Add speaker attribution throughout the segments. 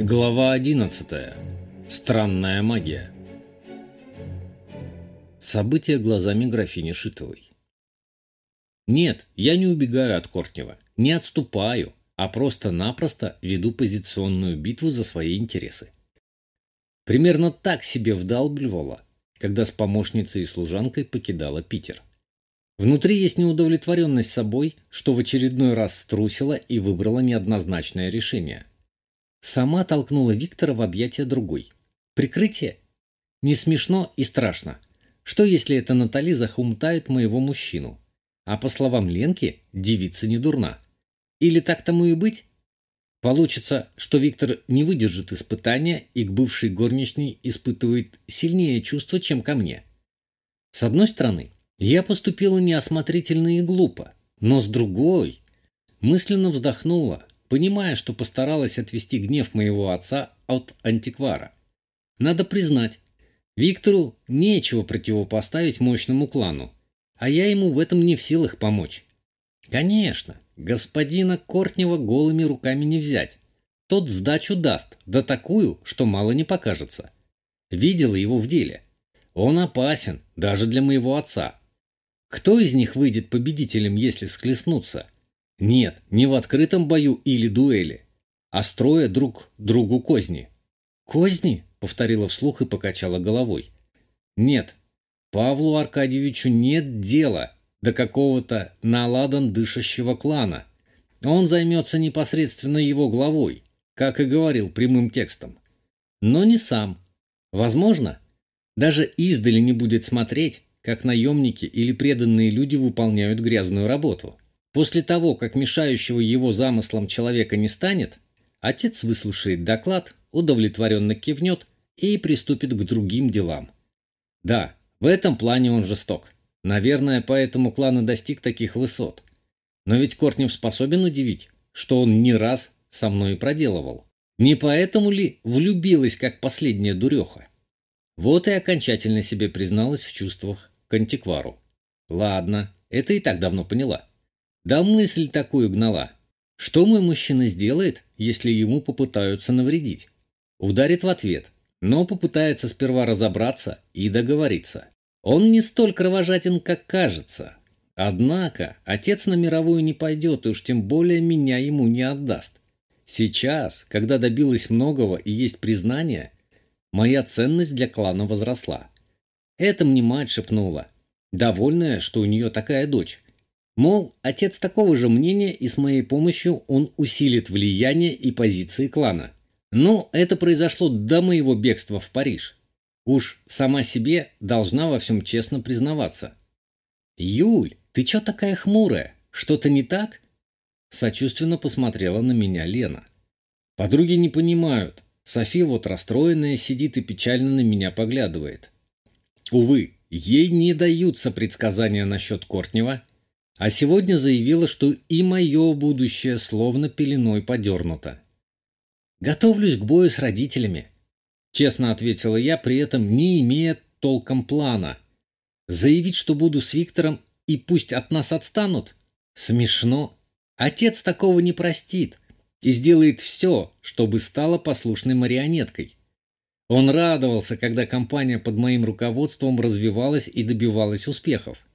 Speaker 1: Глава 11. Странная магия. События глазами графини Шитовой. Нет, я не убегаю от Кортнева, не отступаю, а просто-напросто веду позиционную битву за свои интересы. Примерно так себе вдалбливала, когда с помощницей и служанкой покидала Питер. Внутри есть неудовлетворенность собой, что в очередной раз струсила и выбрала неоднозначное решение – Сама толкнула Виктора в объятия другой. Прикрытие? Не смешно и страшно. Что если это Натали захумтает моего мужчину? А по словам Ленки, девица не дурна. Или так тому и быть? Получится, что Виктор не выдержит испытания и к бывшей горничной испытывает сильнее чувства, чем ко мне. С одной стороны, я поступила неосмотрительно и глупо, но с другой, мысленно вздохнула, понимая, что постаралась отвести гнев моего отца от антиквара. Надо признать, Виктору нечего противопоставить мощному клану, а я ему в этом не в силах помочь. Конечно, господина Кортнева голыми руками не взять. Тот сдачу даст, да такую, что мало не покажется. Видела его в деле. Он опасен, даже для моего отца. Кто из них выйдет победителем, если схлестнуться? Нет, не в открытом бою или дуэли, а строя друг другу козни. «Козни?» — повторила вслух и покачала головой. «Нет, Павлу Аркадьевичу нет дела до какого-то наладан дышащего клана. Он займется непосредственно его главой, как и говорил прямым текстом. Но не сам. Возможно, даже издали не будет смотреть, как наемники или преданные люди выполняют грязную работу. После того, как мешающего его замыслам человека не станет, отец выслушает доклад, удовлетворенно кивнет и приступит к другим делам. Да, в этом плане он жесток. Наверное, поэтому клан и достиг таких высот. Но ведь Кортнев способен удивить, что он не раз со мной проделывал. Не поэтому ли влюбилась, как последняя дуреха? Вот и окончательно себе призналась в чувствах к антиквару. Ладно, это и так давно поняла. Да мысль такую гнала. Что мой мужчина сделает, если ему попытаются навредить? Ударит в ответ, но попытается сперва разобраться и договориться. Он не столь кровожаден, как кажется. Однако отец на мировую не пойдет, и уж тем более меня ему не отдаст. Сейчас, когда добилась многого и есть признание, моя ценность для клана возросла. Это мне мать шепнула, довольная, что у нее такая дочь. Мол, отец такого же мнения, и с моей помощью он усилит влияние и позиции клана. Но это произошло до моего бегства в Париж. Уж сама себе должна во всем честно признаваться. «Юль, ты чё такая хмурая? Что-то не так?» Сочувственно посмотрела на меня Лена. Подруги не понимают. София вот расстроенная сидит и печально на меня поглядывает. Увы, ей не даются предсказания насчет Кортнева – а сегодня заявила, что и мое будущее словно пеленой подернуто. «Готовлюсь к бою с родителями», – честно ответила я, при этом не имея толком плана. «Заявить, что буду с Виктором и пусть от нас отстанут? Смешно. Отец такого не простит и сделает все, чтобы стала послушной марионеткой». Он радовался, когда компания под моим руководством развивалась и добивалась успехов.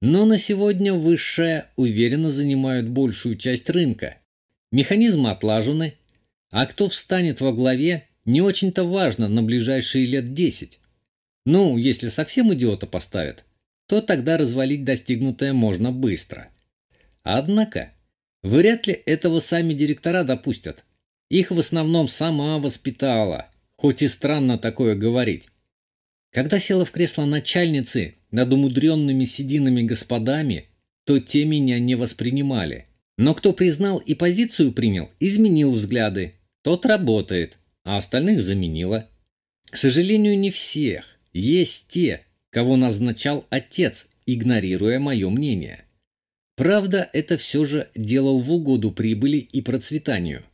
Speaker 1: Но на сегодня высшие уверенно занимают большую часть рынка. Механизмы отлажены, а кто встанет во главе, не очень-то важно на ближайшие лет 10. Ну, если совсем идиота поставят, то тогда развалить достигнутое можно быстро. Однако, вряд ли этого сами директора допустят. Их в основном сама воспитала, хоть и странно такое говорить. Когда села в кресло начальницы над умудренными сединами господами, то те меня не воспринимали. Но кто признал и позицию принял, изменил взгляды. Тот работает, а остальных заменила. К сожалению, не всех. Есть те, кого назначал отец, игнорируя мое мнение. Правда, это все же делал в угоду прибыли и процветанию.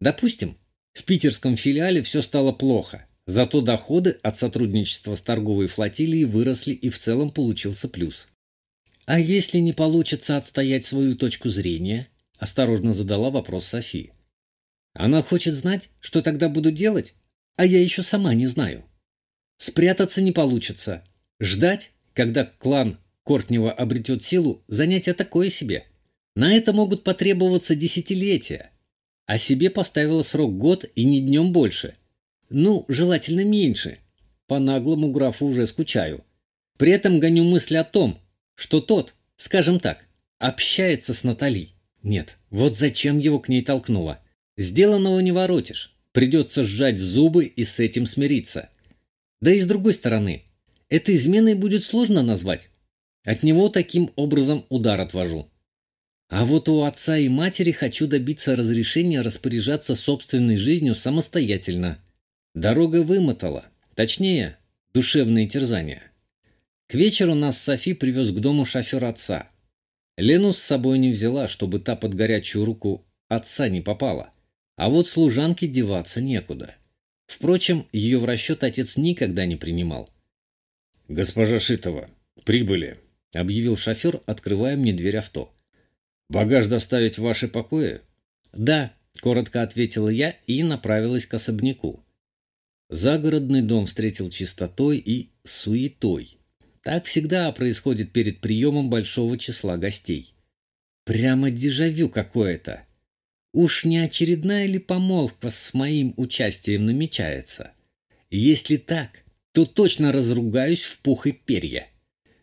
Speaker 1: Допустим, в питерском филиале все стало плохо – Зато доходы от сотрудничества с торговой флотилией выросли и в целом получился плюс. «А если не получится отстоять свою точку зрения?» – осторожно задала вопрос София. Она хочет знать, что тогда буду делать, а я еще сама не знаю. Спрятаться не получится. Ждать, когда клан Кортнева обретет силу, занятие такое себе. На это могут потребоваться десятилетия. А себе поставила срок год и не днем больше. Ну, желательно меньше. По наглому графу уже скучаю. При этом гоню мысли о том, что тот, скажем так, общается с Натали. Нет, вот зачем его к ней толкнуло. Сделанного не воротишь. Придется сжать зубы и с этим смириться. Да и с другой стороны, это изменой будет сложно назвать. От него таким образом удар отвожу. А вот у отца и матери хочу добиться разрешения распоряжаться собственной жизнью самостоятельно. Дорога вымотала. Точнее, душевные терзания. К вечеру нас Софи привез к дому шофер отца. Лену с собой не взяла, чтобы та под горячую руку отца не попала. А вот служанке деваться некуда. Впрочем, ее в расчет отец никогда не принимал.
Speaker 2: «Госпожа Шитова, прибыли», — объявил шофер, открывая мне дверь авто.
Speaker 1: «Багаж доставить в ваши покои?» «Да», — коротко ответила я и направилась к особняку. Загородный дом встретил чистотой и суетой. Так всегда происходит перед приемом большого числа гостей. Прямо дежавю какое-то. Уж не очередная ли помолвка с моим участием намечается? Если так, то точно разругаюсь в пух и перья.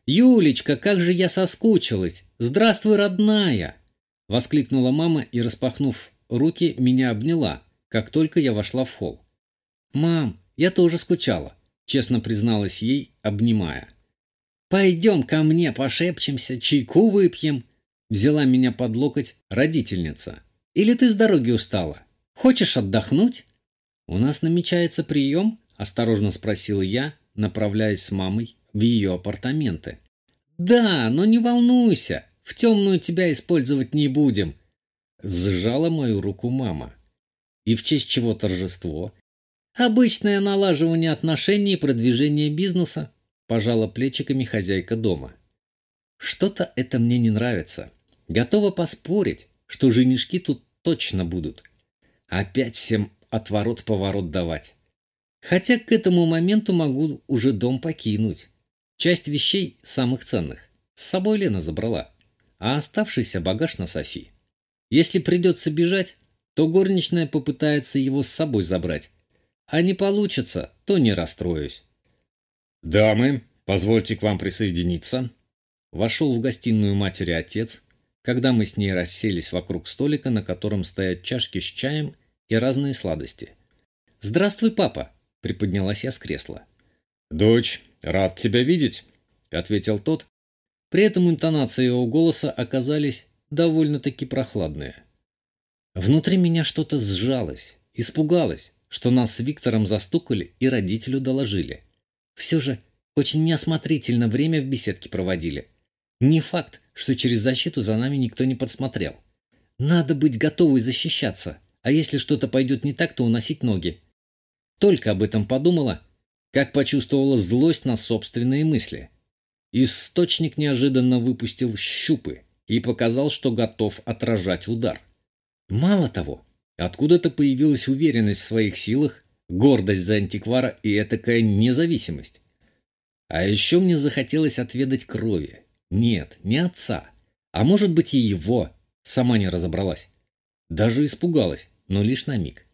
Speaker 1: «Юлечка, как же я соскучилась! Здравствуй, родная!» Воскликнула мама и, распахнув руки, меня обняла, как только я вошла в холл. «Мам, я тоже скучала», — честно призналась ей, обнимая. «Пойдем ко мне, пошепчемся, чайку выпьем», — взяла меня под локоть родительница. «Или ты с дороги устала? Хочешь отдохнуть?» «У нас намечается прием?» — осторожно спросила я, направляясь с мамой в ее апартаменты. «Да, но не волнуйся, в темную тебя использовать не будем», — сжала мою руку мама. «И в честь чего торжество?» «Обычное налаживание отношений и продвижение бизнеса», — пожала плечиками хозяйка дома. «Что-то это мне не нравится. Готова поспорить, что женишки тут точно будут. Опять всем отворот-поворот давать. Хотя к этому моменту могу уже дом покинуть. Часть вещей, самых ценных, с собой Лена забрала, а оставшийся багаж на Софи. Если придется бежать, то горничная попытается его с собой забрать. А не получится, то не расстроюсь.
Speaker 2: «Дамы, позвольте к вам присоединиться».
Speaker 1: Вошел в гостиную матери отец, когда мы с ней расселись вокруг столика, на котором стоят чашки с чаем и разные сладости. «Здравствуй, папа!» – приподнялась я с кресла.
Speaker 2: «Дочь, рад тебя видеть», — ответил тот.
Speaker 1: При этом интонации его голоса оказались довольно-таки прохладные. Внутри меня что-то сжалось, испугалось, что нас с Виктором застукали и родителю доложили. Все же очень неосмотрительно время в беседке проводили. Не факт, что через защиту за нами никто не подсмотрел. Надо быть готовой защищаться, а если что-то пойдет не так, то уносить ноги. Только об этом подумала, как почувствовала злость на собственные мысли. Источник неожиданно выпустил щупы и показал, что готов отражать удар. Мало того, откуда-то появилась уверенность в своих силах, гордость за антиквара и этакая независимость. А еще мне захотелось отведать крови. Нет, не отца, а может быть и его. Сама не разобралась. Даже испугалась, но лишь на миг.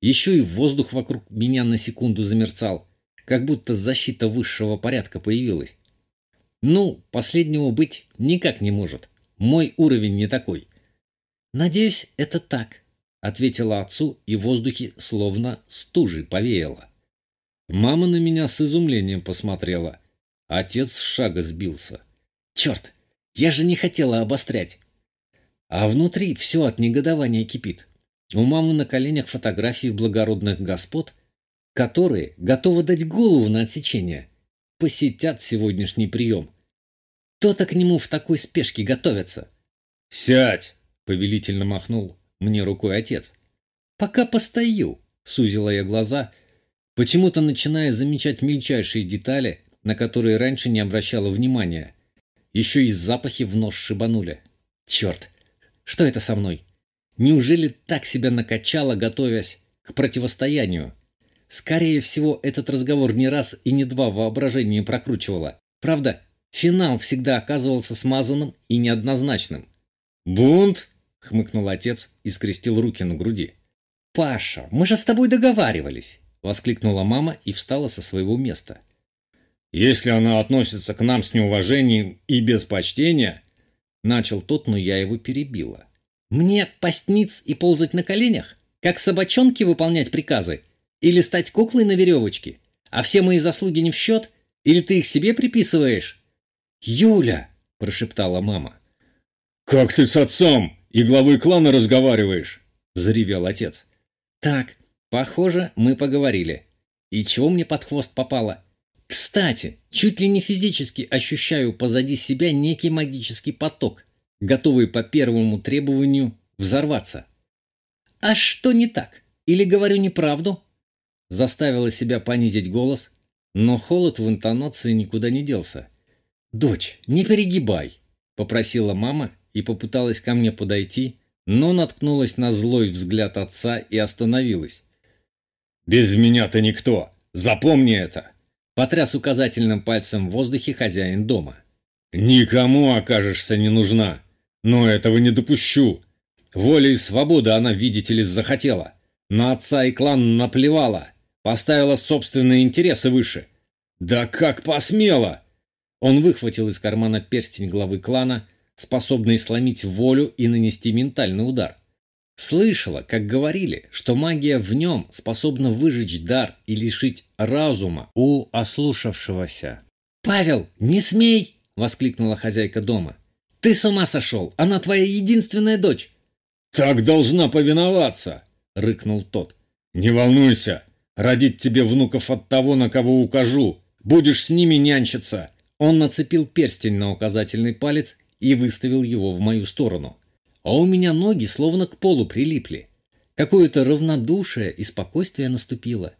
Speaker 1: Еще и воздух вокруг меня на секунду замерцал, как будто защита высшего порядка появилась. Ну, последнего быть никак не может. Мой уровень не такой. Надеюсь, это так, ответила отцу, и в воздухе словно стужи повеяло. Мама на меня с изумлением посмотрела. Отец с шага сбился. Черт, я же не хотела обострять. А внутри все от негодования кипит. У мамы на коленях фотографии благородных господ – которые готовы дать голову на отсечение, посетят сегодняшний прием. Кто-то к нему в такой спешке готовится.
Speaker 2: «Сядь!» — повелительно махнул мне рукой отец.
Speaker 1: «Пока постою», — сузила я глаза, почему-то начиная замечать мельчайшие детали, на которые раньше не обращала внимания. Еще и запахи в нос шибанули. Черт, что это со мной? Неужели так себя накачала, готовясь к противостоянию? Скорее всего, этот разговор не раз и не два воображения прокручивала. Правда, финал всегда оказывался смазанным и неоднозначным.
Speaker 2: «Бунт?» — хмыкнул отец и скрестил руки на груди.
Speaker 1: «Паша, мы же с тобой договаривались!» — воскликнула мама и встала со своего места.
Speaker 2: «Если она относится к нам с неуважением и без почтения...»
Speaker 1: Начал тот, но я его перебила. «Мне постниц и ползать на коленях? Как собачонки выполнять приказы? Или стать куклой на веревочке? А все мои заслуги не в счет? Или ты их себе приписываешь?» «Юля!» – прошептала мама.
Speaker 2: «Как ты с отцом и главой клана разговариваешь?» – заревел отец.
Speaker 1: «Так, похоже, мы поговорили. И чего мне под хвост попало? Кстати, чуть ли не физически ощущаю позади себя некий магический поток, готовый по первому требованию взорваться. А что не так? Или говорю неправду? Заставила себя понизить голос, но холод в интонации никуда не делся. «Дочь, не перегибай!» – попросила мама и попыталась ко мне подойти, но наткнулась на злой взгляд отца и остановилась.
Speaker 2: «Без меня ты никто! Запомни это!»
Speaker 1: Потряс указательным пальцем в воздухе хозяин дома.
Speaker 2: «Никому окажешься не нужна, но этого не допущу. Воля и свобода она, видите ли, захотела. На отца и клан наплевала, поставила собственные интересы выше. Да как посмела!» Он выхватил из кармана перстень главы клана, способный сломить волю и нанести ментальный удар. Слышала, как говорили, что магия в нем способна выжечь дар и лишить разума у ослушавшегося. «Павел, не смей!» — воскликнула хозяйка дома. «Ты с ума сошел! Она твоя единственная дочь!» «Так должна повиноваться!» — рыкнул тот. «Не волнуйся! Родить тебе внуков от того, на кого укажу! Будешь с ними нянчиться!»
Speaker 1: Он нацепил перстень на указательный палец и выставил его в мою сторону а у меня ноги словно к полу прилипли. Какое-то равнодушие и спокойствие наступило.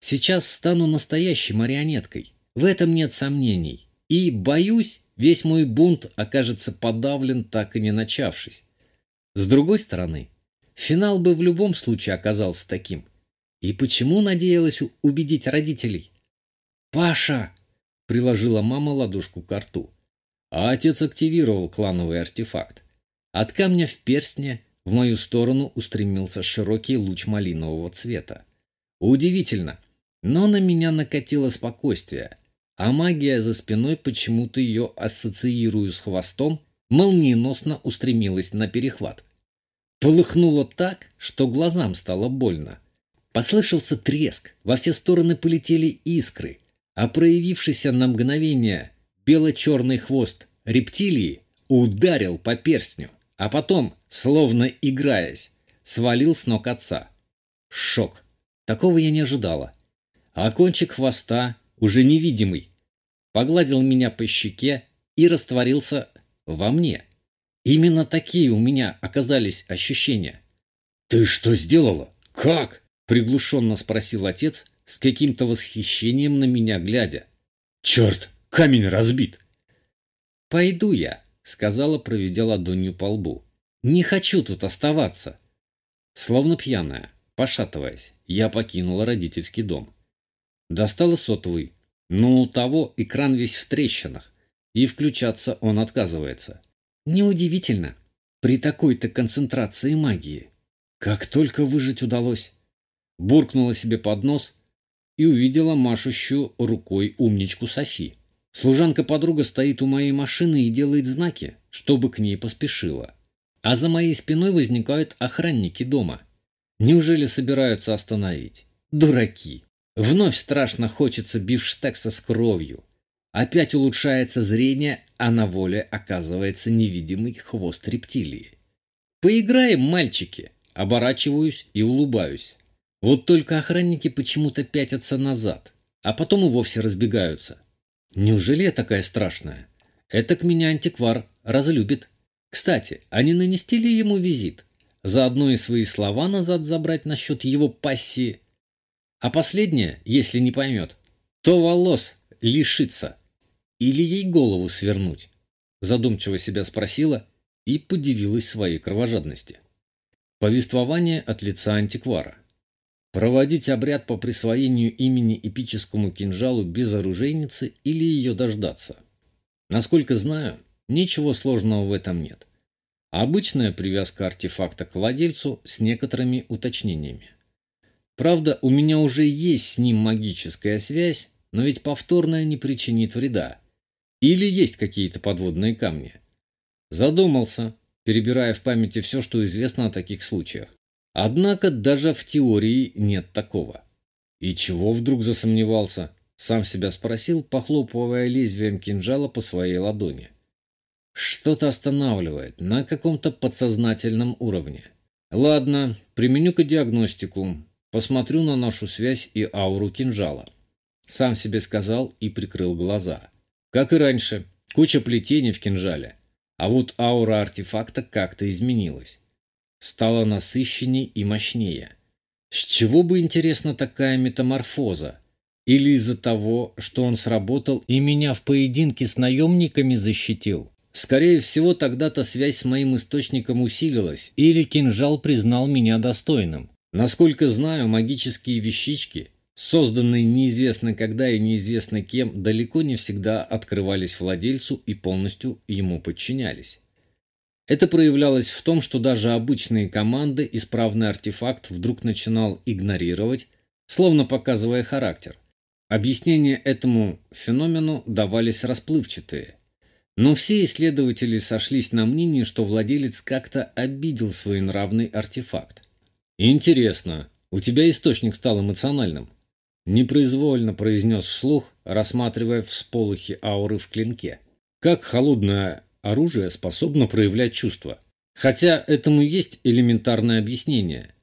Speaker 1: Сейчас стану настоящей марионеткой, в этом нет сомнений. И, боюсь, весь мой бунт окажется подавлен, так и не начавшись. С другой стороны, финал бы в любом случае оказался таким. И почему надеялась убедить родителей? «Паша!» – приложила мама ладошку к рту. А отец активировал клановый артефакт. От камня в перстне в мою сторону устремился широкий луч малинового цвета. Удивительно, но на меня накатило спокойствие, а магия за спиной почему-то ее ассоциирую с хвостом, молниеносно устремилась на перехват. Полыхнуло так, что глазам стало больно. Послышался треск, во все стороны полетели искры, а проявившийся на мгновение бело-черный хвост рептилии ударил по перстню а потом, словно играясь, свалил с ног отца. Шок. Такого я не ожидала. А кончик хвоста, уже невидимый, погладил меня по щеке и растворился во мне. Именно такие у меня оказались ощущения.
Speaker 2: «Ты что сделала? Как?»
Speaker 1: – приглушенно спросил отец, с каким-то восхищением на меня глядя.
Speaker 2: «Черт, камень разбит!»
Speaker 1: «Пойду я», сказала, проведя ладонью по лбу. «Не хочу тут оставаться!» Словно пьяная, пошатываясь, я покинула родительский дом. Достала сотовый, но у того экран весь в трещинах, и включаться он отказывается. Неудивительно, при такой-то концентрации магии. Как только выжить удалось. Буркнула себе под нос и увидела машущую рукой умничку Софи. Служанка-подруга стоит у моей машины и делает знаки, чтобы к ней поспешила. А за моей спиной возникают охранники дома. Неужели собираются остановить? Дураки! Вновь страшно хочется бифштекса с кровью. Опять улучшается зрение, а на воле оказывается невидимый хвост рептилии. «Поиграем, мальчики!» Оборачиваюсь и улыбаюсь. Вот только охранники почему-то пятятся назад, а потом и вовсе разбегаются. Неужели я такая страшная? Это к меня антиквар разлюбит. Кстати, а не нанести ли ему визит? Заодно и свои слова назад забрать насчет его пассии. А последнее, если не поймет, то волос лишится. Или ей голову свернуть? Задумчиво себя спросила и подивилась своей кровожадности. Повествование от лица антиквара. Проводить обряд по присвоению имени эпическому кинжалу без оружейницы или ее дождаться. Насколько знаю, ничего сложного в этом нет. Обычная привязка артефакта к владельцу с некоторыми уточнениями. Правда, у меня уже есть с ним магическая связь, но ведь повторная не причинит вреда. Или есть какие-то подводные камни. Задумался, перебирая в памяти все, что известно о таких случаях. Однако даже в теории нет такого. И чего вдруг засомневался? Сам себя спросил, похлопывая лезвием кинжала по своей ладони. Что-то останавливает на каком-то подсознательном уровне. Ладно, применю-ка диагностику. Посмотрю на нашу связь и ауру кинжала. Сам себе сказал и прикрыл глаза. Как и раньше, куча плетений в кинжале. А вот аура артефакта как-то изменилась. Стала насыщенней и мощнее. С чего бы, интересно, такая метаморфоза? Или из-за того, что он сработал и меня в поединке с наемниками защитил? Скорее всего, тогда-то связь с моим источником усилилась, или кинжал признал меня достойным. Насколько знаю, магические вещички созданные неизвестно когда и неизвестно кем, далеко не всегда открывались владельцу и полностью ему подчинялись. Это проявлялось в том, что даже обычные команды исправный артефакт вдруг начинал игнорировать, словно показывая характер. Объяснения этому феномену давались расплывчатые. Но все исследователи сошлись на мнении, что владелец как-то обидел свой нравный артефакт. «Интересно, у тебя источник стал эмоциональным?» Непроизвольно произнес вслух, рассматривая всполохи ауры в клинке. Как холодное оружие способно проявлять чувства? Хотя этому есть элементарное объяснение.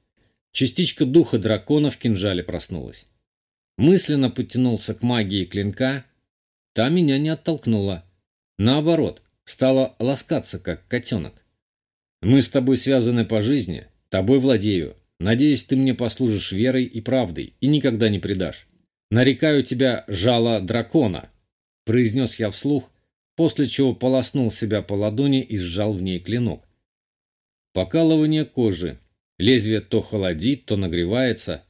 Speaker 1: Частичка духа дракона в кинжале проснулась. Мысленно потянулся к магии клинка. Та меня не оттолкнула. Наоборот, стала ласкаться, как котенок. Мы с тобой связаны по жизни, тобой владею. Надеюсь, ты мне послужишь верой и правдой и никогда не предашь. Нарекаю тебя жало дракона, произнес я вслух, после чего полоснул себя по ладони и сжал в ней клинок. Покалывание кожи. Лезвие то холодит, то нагревается.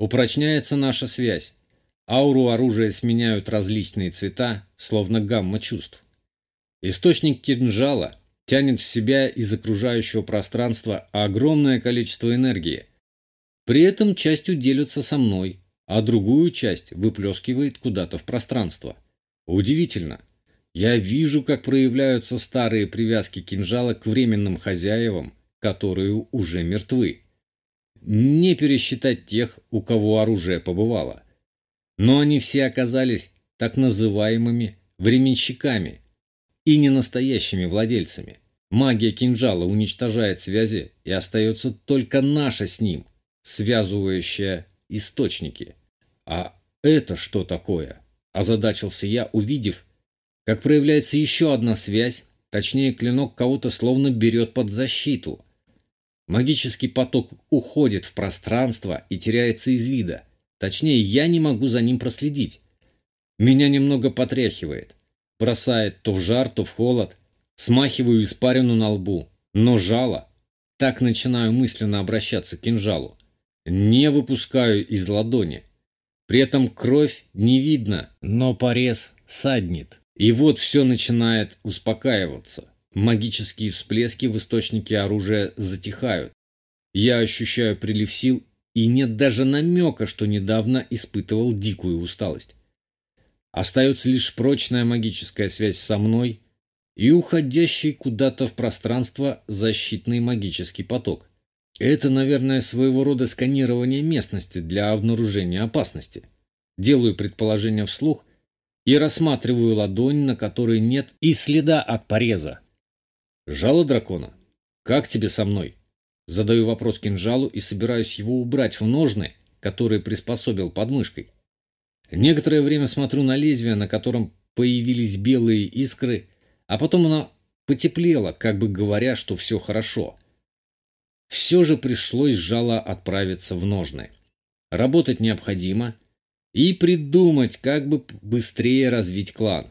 Speaker 1: Упрочняется наша связь. Ауру оружия сменяют различные цвета, словно гамма чувств. Источник кинжала тянет в себя из окружающего пространства огромное количество энергии. При этом частью делится со мной, а другую часть выплескивает куда-то в пространство. Удивительно. Я вижу, как проявляются старые привязки кинжала к временным хозяевам, которые уже мертвы. Не пересчитать тех, у кого оружие побывало. Но они все оказались так называемыми временщиками – и не настоящими владельцами. Магия кинжала уничтожает связи, и остается только наша с ним, связывающая источники. А это что такое? Озадачился я, увидев, как проявляется еще одна связь, точнее клинок кого-то словно берет под защиту. Магический поток уходит в пространство и теряется из вида. Точнее, я не могу за ним проследить. Меня немного потряхивает. Бросает то в жар, то в холод. Смахиваю испарину на лбу. Но жало. Так начинаю мысленно обращаться к кинжалу. Не выпускаю из ладони. При этом кровь не видно, но порез саднит. И вот все начинает успокаиваться. Магические всплески в источнике оружия затихают. Я ощущаю прилив сил и нет даже намека, что недавно испытывал дикую усталость. Остается лишь прочная магическая связь со мной и уходящий куда-то в пространство защитный магический поток. Это, наверное, своего рода сканирование местности для обнаружения опасности. Делаю предположение вслух и рассматриваю ладонь, на которой нет и следа от пореза. Жало дракона. Как тебе со мной? Задаю вопрос кинжалу и собираюсь его убрать в ножны, которые приспособил под мышкой. Некоторое время смотрю на лезвие, на котором появились белые искры, а потом оно потеплело, как бы говоря, что все хорошо. Все же пришлось жало отправиться в ножны. Работать необходимо и придумать, как бы быстрее развить клан.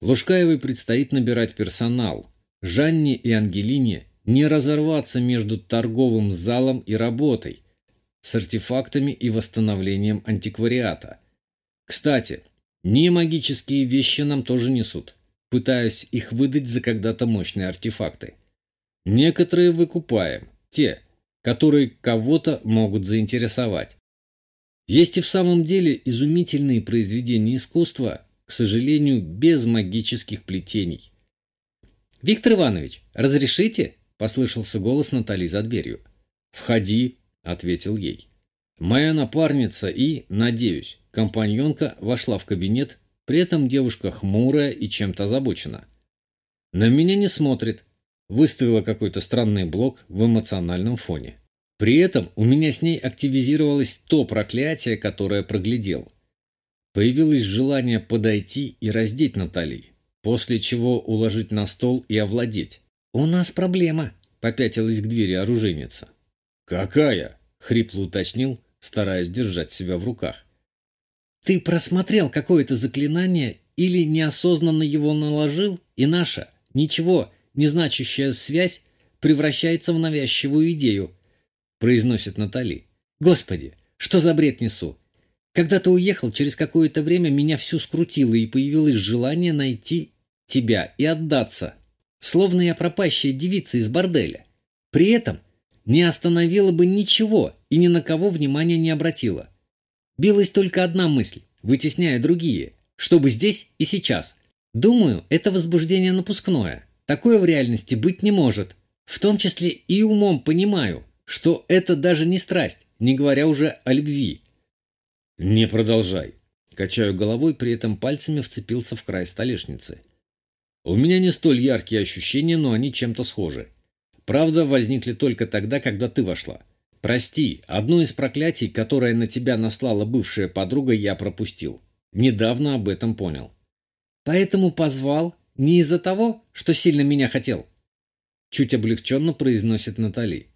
Speaker 1: Лужкаевой предстоит набирать персонал. Жанне и Ангелине не разорваться между торговым залом и работой, с артефактами и восстановлением антиквариата. Кстати, не магические вещи нам тоже несут, пытаясь их выдать за когда-то мощные артефакты. Некоторые выкупаем, те, которые кого-то могут заинтересовать. Есть и в самом деле изумительные произведения искусства, к сожалению, без магических плетений. «Виктор Иванович, разрешите?» – послышался голос Натали за дверью. «Входи», – ответил ей. Моя напарница и, надеюсь, компаньонка вошла в кабинет, при этом девушка хмурая и чем-то озабочена. На меня не смотрит, выставила какой-то странный блок в эмоциональном фоне. При этом у меня с ней активизировалось то проклятие, которое проглядел. Появилось желание подойти и раздеть Натали, после чего уложить на стол и овладеть. «У нас проблема», – попятилась к двери оружейница. «Какая?» – хрипло уточнил, стараясь держать себя в руках. «Ты просмотрел какое-то заклинание или неосознанно его наложил, и наша, ничего, не значащая связь превращается в навязчивую идею», – произносит Натали. «Господи, что за бред несу? Когда ты уехал, через какое-то время меня всю скрутило и появилось желание найти тебя и отдаться. Словно я пропащая девица из борделя. При этом не остановила бы ничего и ни на кого внимания не обратила. Билась только одна мысль, вытесняя другие, чтобы здесь и сейчас. Думаю, это возбуждение напускное. Такое в реальности быть не может. В том числе и умом понимаю, что это даже не страсть, не говоря уже о любви. «Не продолжай». Качаю головой, при этом пальцами вцепился в край столешницы. У меня не столь яркие ощущения, но они чем-то схожи. Правда, возникли только тогда, когда ты вошла. Прости, одно из проклятий, которое на тебя наслала бывшая подруга, я пропустил. Недавно об этом понял. Поэтому позвал не из-за того, что сильно меня хотел. Чуть облегченно произносит Натали.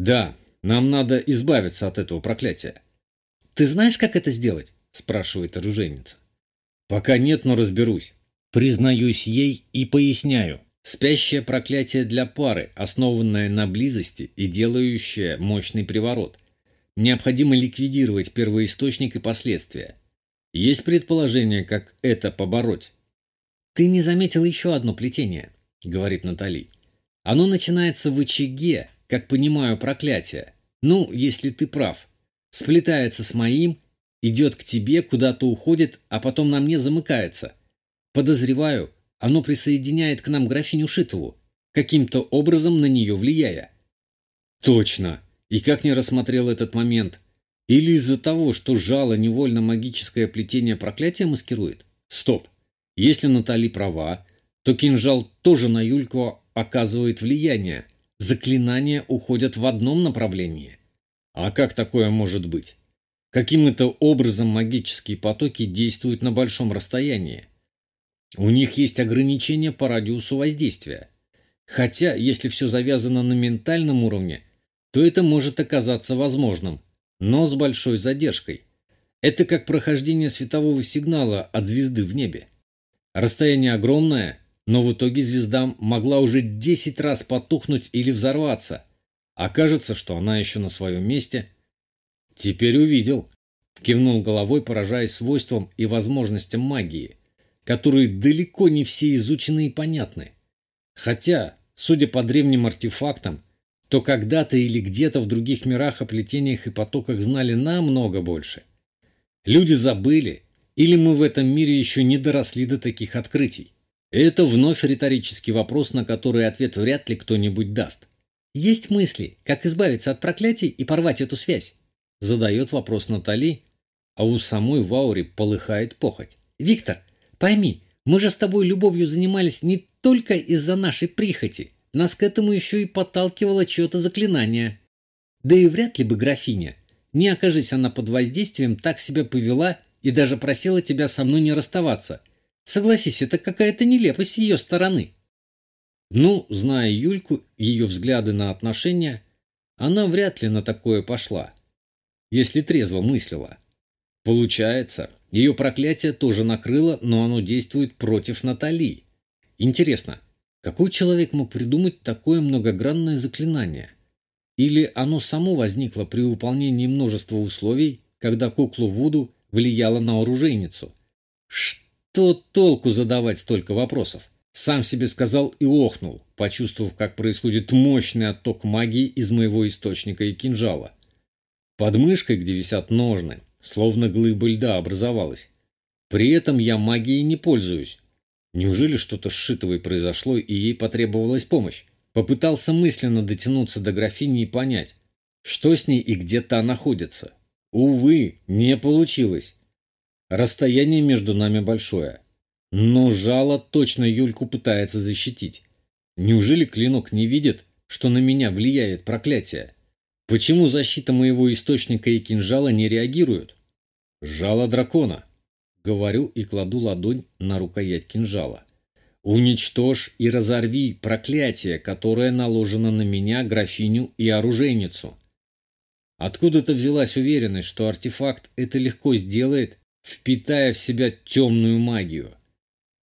Speaker 1: Да, нам надо избавиться от этого проклятия. «Ты знаешь, как это сделать?» – спрашивает оружейница. «Пока нет, но разберусь». Признаюсь ей и поясняю. Спящее проклятие для пары, основанное на близости и делающее мощный приворот. Необходимо ликвидировать первоисточник и последствия. Есть предположение, как это побороть? «Ты не заметил еще одно плетение», — говорит Натали. «Оно начинается в очаге, как понимаю, проклятие. Ну, если ты прав сплетается с моим, идет к тебе, куда-то уходит, а потом на мне замыкается. Подозреваю, оно присоединяет к нам графиню Шитову, каким-то образом на нее влияя. Точно. И как не рассмотрел этот момент? Или из-за того, что жало невольно магическое плетение проклятия маскирует? Стоп. Если Натали права, то кинжал тоже на Юльку оказывает влияние. Заклинания уходят в одном направлении. А как такое может быть? Каким-то образом магические потоки действуют на большом расстоянии. У них есть ограничения по радиусу воздействия. Хотя, если все завязано на ментальном уровне, то это может оказаться возможным, но с большой задержкой. Это как прохождение светового сигнала от звезды в небе. Расстояние огромное, но в итоге звезда могла уже 10 раз потухнуть или взорваться – Окажется, что она еще на своем месте. Теперь увидел. Кивнул головой, поражаясь свойствам и возможностям магии, которые далеко не все изучены и понятны. Хотя, судя по древним артефактам, то когда-то или где-то в других мирах о плетениях и потоках знали намного больше. Люди забыли, или мы в этом мире еще не доросли до таких открытий. Это вновь риторический вопрос, на который ответ вряд ли кто-нибудь даст. Есть мысли, как избавиться от проклятий и порвать эту связь? Задает вопрос Натали, а у самой в ауре полыхает похоть. Виктор, пойми, мы же с тобой любовью занимались не только из-за нашей прихоти. Нас к этому еще и подталкивало чье-то заклинание. Да и вряд ли бы графиня, не окажись она под воздействием, так себя повела и даже просила тебя со мной не расставаться. Согласись, это какая-то нелепость с ее стороны. Ну, зная Юльку, ее взгляды на отношения, она вряд ли на такое пошла, если трезво мыслила. Получается, ее проклятие тоже накрыло, но оно действует против Натали. Интересно, Какой человек мог придумать такое многогранное заклинание? Или оно само возникло при выполнении множества условий, когда куклу Вуду влияло на оружейницу? Что толку задавать столько вопросов? Сам себе сказал и охнул, почувствовав, как происходит мощный отток магии из моего источника и кинжала. Под мышкой, где висят ножны, словно глыба льда образовалась. При этом я магией не пользуюсь. Неужели что-то с произошло, и ей потребовалась помощь? Попытался мысленно дотянуться до графини и понять, что с ней и где та находится. Увы, не получилось. Расстояние между нами большое. Но жало точно Юльку пытается защитить. Неужели клинок не видит, что на меня влияет проклятие? Почему защита моего источника и кинжала не реагирует? Жало дракона. Говорю и кладу ладонь на рукоять кинжала. Уничтожь и разорви проклятие, которое наложено на меня, графиню и оружейницу. Откуда-то взялась уверенность, что артефакт это легко сделает, впитая в себя темную магию.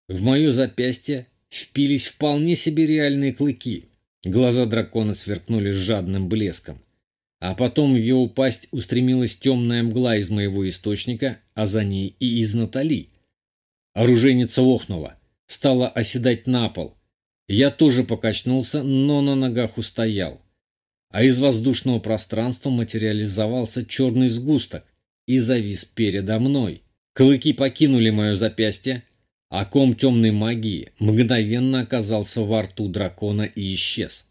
Speaker 1: В мое запястье впились вполне себе реальные клыки. Глаза дракона сверкнули жадным блеском. А потом в его пасть устремилась темная мгла из моего источника, а за ней и из Натали. Оружейница охнула, стала оседать на пол. Я тоже покачнулся, но на ногах устоял. А из воздушного пространства материализовался черный сгусток и завис передо мной. Клыки покинули мое запястье, а ком темной магии мгновенно оказался во рту дракона и исчез.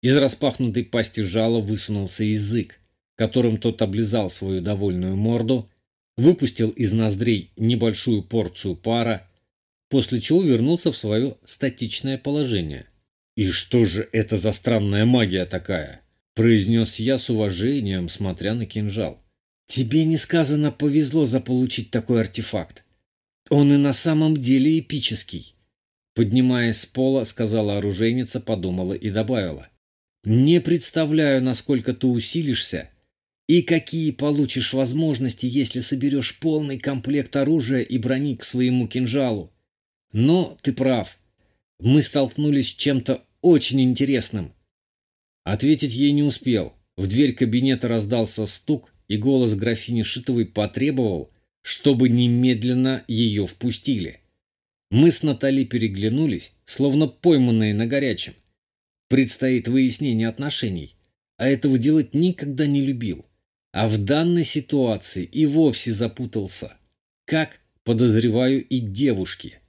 Speaker 1: Из распахнутой пасти жала высунулся язык, которым тот облизал свою довольную морду, выпустил из ноздрей небольшую порцию пара, после чего вернулся в свое статичное положение. «И что же это за странная магия такая?» – произнес я с уважением, смотря на кинжал. «Тебе несказанно повезло заполучить такой артефакт. Он и на самом деле эпический. Поднимаясь с пола, сказала оружейница, подумала и добавила. Не представляю, насколько ты усилишься и какие получишь возможности, если соберешь полный комплект оружия и брони к своему кинжалу. Но ты прав. Мы столкнулись с чем-то очень интересным. Ответить ей не успел. В дверь кабинета раздался стук, и голос графини Шитовой потребовал, чтобы немедленно ее впустили. Мы с Натали переглянулись, словно пойманные на горячем. Предстоит выяснение отношений, а этого делать никогда не любил. А в данной ситуации и вовсе запутался. Как, подозреваю, и девушки –